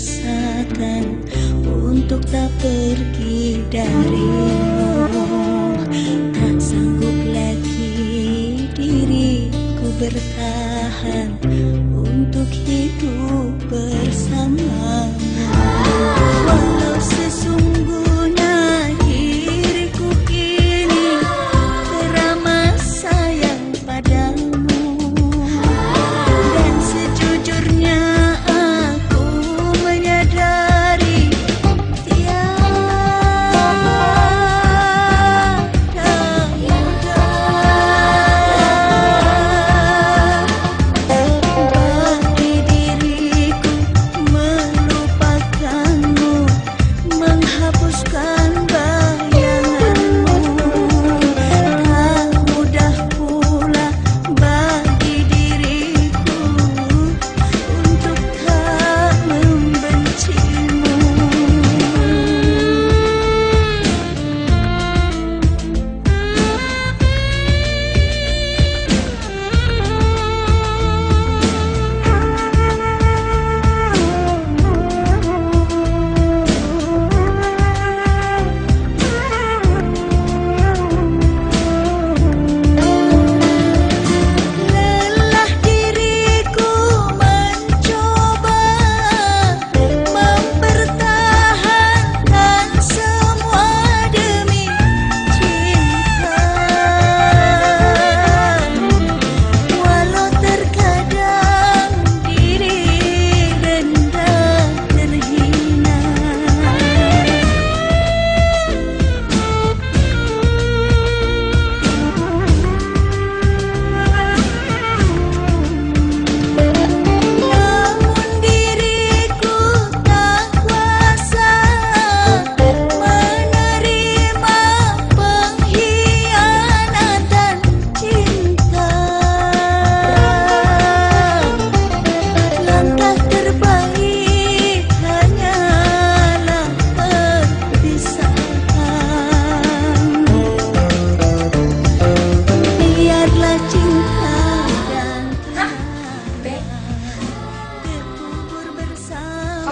paksakan untuk tak pergi dari Tak sanggup lagi diriku bertahan untuk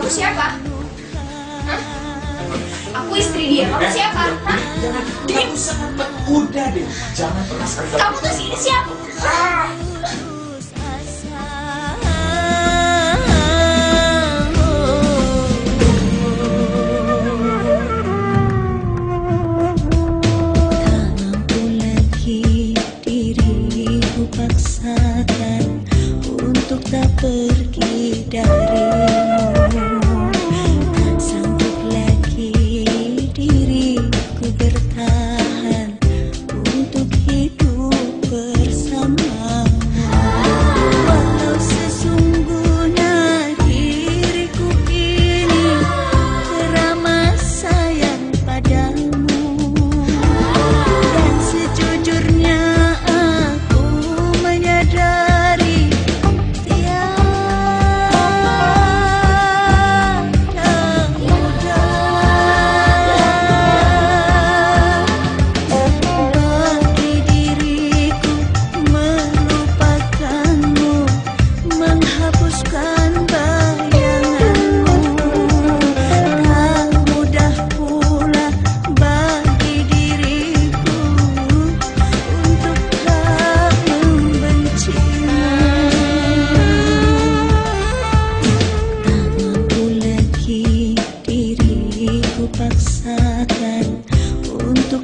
Kamu siapa? Hah? Aku istri dia. Kamu eh, siapa? Iya. Hah? Jangan. Kamu sempet udah deh. Jangan pernah sekali. Kamu tuh sini siapa? Ah. paksakan untuk tak pergi dari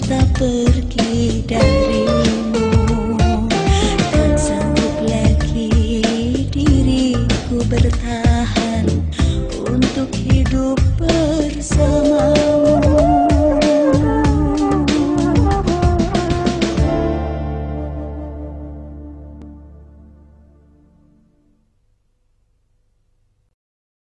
tak pergi dari